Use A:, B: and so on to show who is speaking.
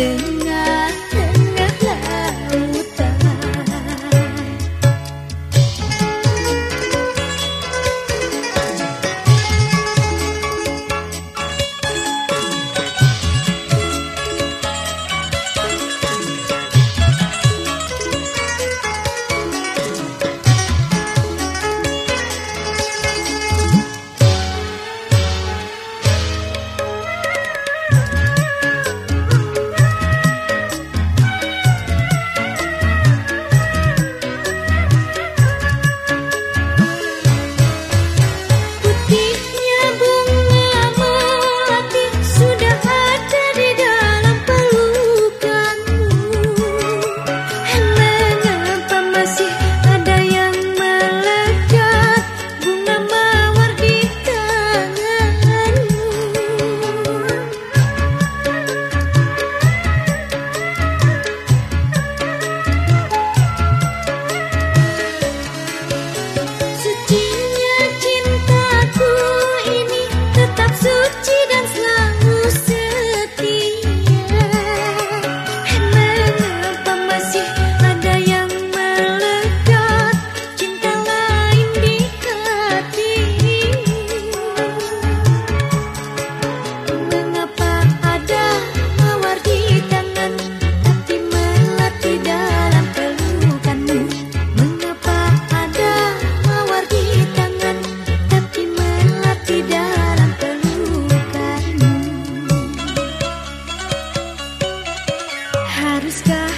A: still Haruskah